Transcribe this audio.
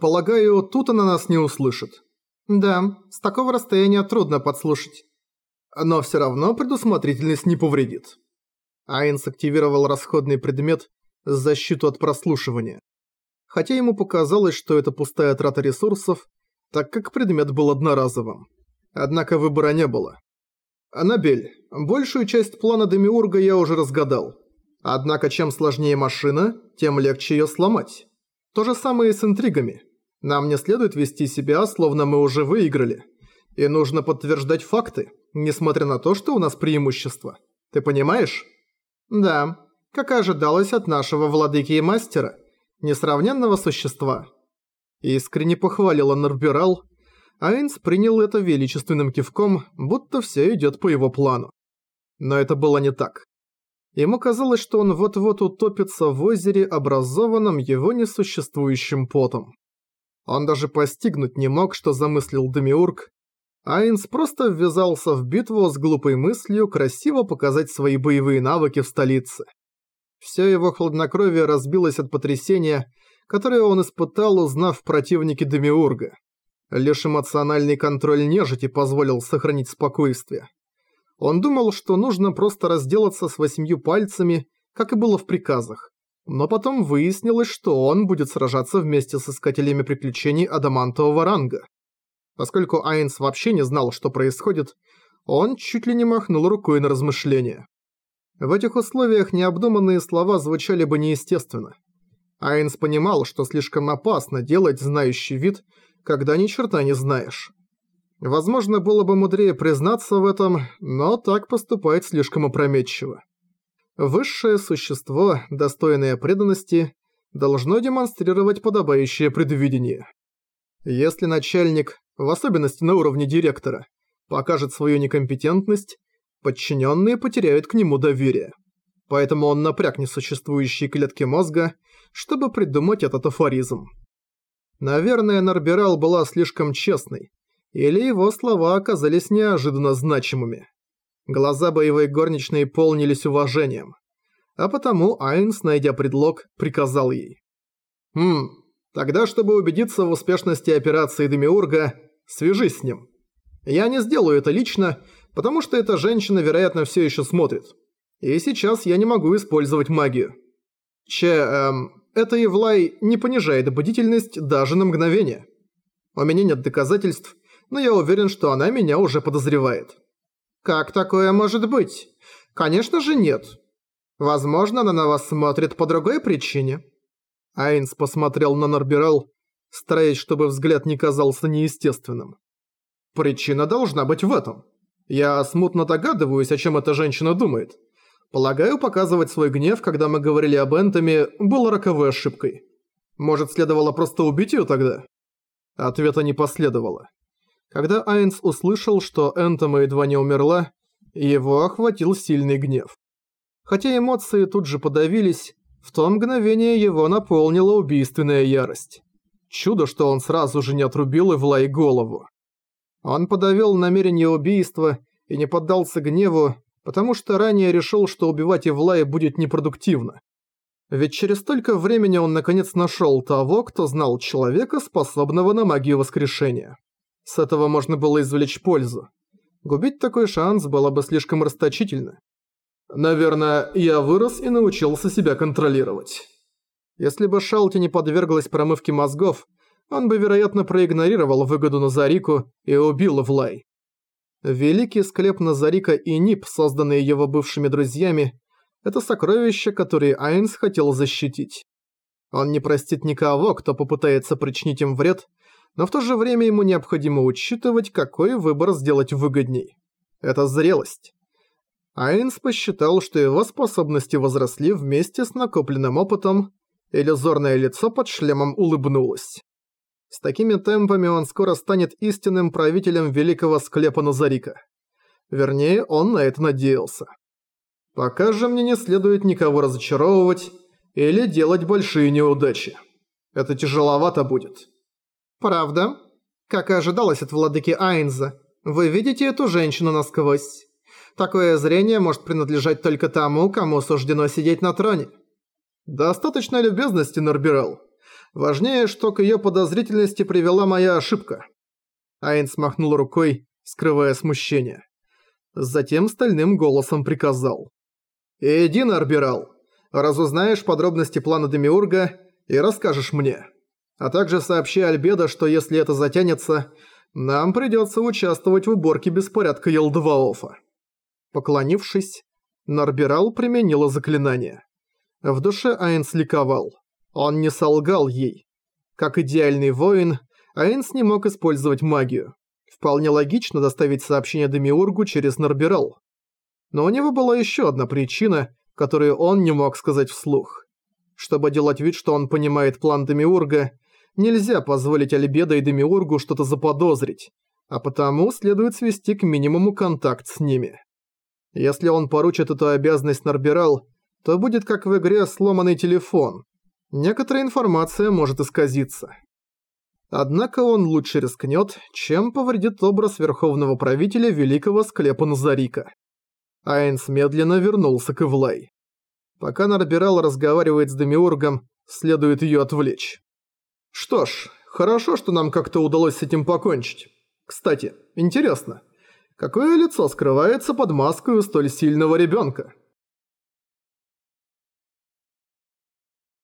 Полагаю, тут она нас не услышит. Да, с такого расстояния трудно подслушать. Но всё равно предусмотрительность не повредит. Айнс активировал расходный предмет защиту от прослушивания. Хотя ему показалось, что это пустая трата ресурсов, так как предмет был одноразовым. Однако выбора не было. Анабель, большую часть плана Демиурга я уже разгадал. Однако чем сложнее машина, тем легче её сломать. То же самое и с интригами. Нам не следует вести себя, словно мы уже выиграли. И нужно подтверждать факты, несмотря на то, что у нас преимущество. Ты понимаешь? Да, как и ожидалось от нашего владыки и мастера, несравненного существа. Искренне похвалила Норбирал, Айнс принял это величественным кивком, будто все идет по его плану. Но это было не так. Ему казалось, что он вот-вот утопится в озере, образованном его несуществующим потом. Он даже постигнуть не мог, что замыслил Демиург. Айнс просто ввязался в битву с глупой мыслью красиво показать свои боевые навыки в столице. Все его хладнокровие разбилось от потрясения, которое он испытал, узнав противники Демиурга. Лишь эмоциональный контроль нежити позволил сохранить спокойствие. Он думал, что нужно просто разделаться с восемью пальцами, как и было в приказах. Но потом выяснилось, что он будет сражаться вместе с искателями приключений адамантового ранга. Поскольку Айнс вообще не знал, что происходит, он чуть ли не махнул рукой на размышления. В этих условиях необдуманные слова звучали бы неестественно. Айнс понимал, что слишком опасно делать знающий вид, когда ни черта не знаешь. Возможно, было бы мудрее признаться в этом, но так поступать слишком опрометчиво. Высшее существо, достойное преданности, должно демонстрировать подобающее предвидение. Если начальник, в особенности на уровне директора, покажет свою некомпетентность, подчиненные потеряют к нему доверие. Поэтому он напряг несуществующие клетки мозга, чтобы придумать этот афоризм. Наверное, Нарбирал была слишком честной, или его слова оказались неожиданно значимыми. Глаза боевой горничной полнились уважением. А потому Айнс, найдя предлог, приказал ей. «Хм, тогда, чтобы убедиться в успешности операции Демиурга, свяжись с ним. Я не сделаю это лично, потому что эта женщина, вероятно, все еще смотрит. И сейчас я не могу использовать магию. Че, эм, это Евлай не понижает бдительность даже на мгновение. У меня нет доказательств, но я уверен, что она меня уже подозревает. Как такое может быть? Конечно же нет. Возможно, она на вас смотрит по другой причине. Айнс посмотрел на Норбирал, стараясь, чтобы взгляд не казался неестественным. Причина должна быть в этом. Я смутно догадываюсь, о чем эта женщина думает. Полагаю, показывать свой гнев, когда мы говорили об Энтоме, было роковой ошибкой. Может, следовало просто убить ее тогда? Ответа не последовало. Когда Айнс услышал, что Энтома едва не умерла, его охватил сильный гнев. Хотя эмоции тут же подавились, в то мгновение его наполнила убийственная ярость. Чудо, что он сразу же не отрубил Эвлай голову. Он подавил намерение убийства и не поддался гневу, потому что ранее решил, что убивать Эвлая будет непродуктивно. Ведь через столько времени он наконец нашел того, кто знал человека, способного на магию воскрешения. С этого можно было извлечь пользу. Губить такой шанс было бы слишком расточительно. Наверное, я вырос и научился себя контролировать. Если бы Шалти не подверглась промывке мозгов, он бы, вероятно, проигнорировал выгоду Назарику и убил Влай. Великий склеп Назарика и Нип, созданные его бывшими друзьями, это сокровища, которые Айнс хотел защитить. Он не простит никого, кто попытается причинить им вред, но в то же время ему необходимо учитывать, какой выбор сделать выгодней. Это зрелость. Айнс посчитал, что его способности возросли вместе с накопленным опытом, иллюзорное лицо под шлемом улыбнулось. С такими темпами он скоро станет истинным правителем великого склепа Назарика. Вернее, он на это надеялся. Пока же мне не следует никого разочаровывать или делать большие неудачи. Это тяжеловато будет. «Правда? Как и ожидалось от владыки Айнза, вы видите эту женщину насквозь. Такое зрение может принадлежать только тому, кому суждено сидеть на троне». «Достаточно любезности, Норбирал. Важнее, что к её подозрительности привела моя ошибка. Айнс махнул рукой, скрывая смущение. Затем стальным голосом приказал. «Иди, Нарбирал, разузнаешь подробности плана Демиурга и расскажешь мне. А также сообщи Альбедо, что если это затянется, нам придётся участвовать в уборке беспорядка Елдваофа». Поклонившись, Нарбирал применила заклинание. В душе Айнс ликовал. Он не солгал ей. Как идеальный воин, Айнс не мог использовать магию. Вполне логично доставить сообщение Демиургу через Нарбирал. Но у него была еще одна причина, которую он не мог сказать вслух. Чтобы делать вид, что он понимает план Демиурга, нельзя позволить Альбедо и Демиургу что-то заподозрить, а потому следует свести к минимуму контакт с ними. Если он поручит эту обязанность Нарбирал, то будет как в игре «Сломанный телефон». Некоторая информация может исказиться. Однако он лучше рискнет, чем повредит образ верховного правителя великого склепа Назарика. Айнс медленно вернулся к Эвлай. Пока Нарбирал разговаривает с Демиургом, следует ее отвлечь. Что ж, хорошо, что нам как-то удалось с этим покончить. Кстати, интересно, Какое лицо скрывается под маской у столь сильного ребенка?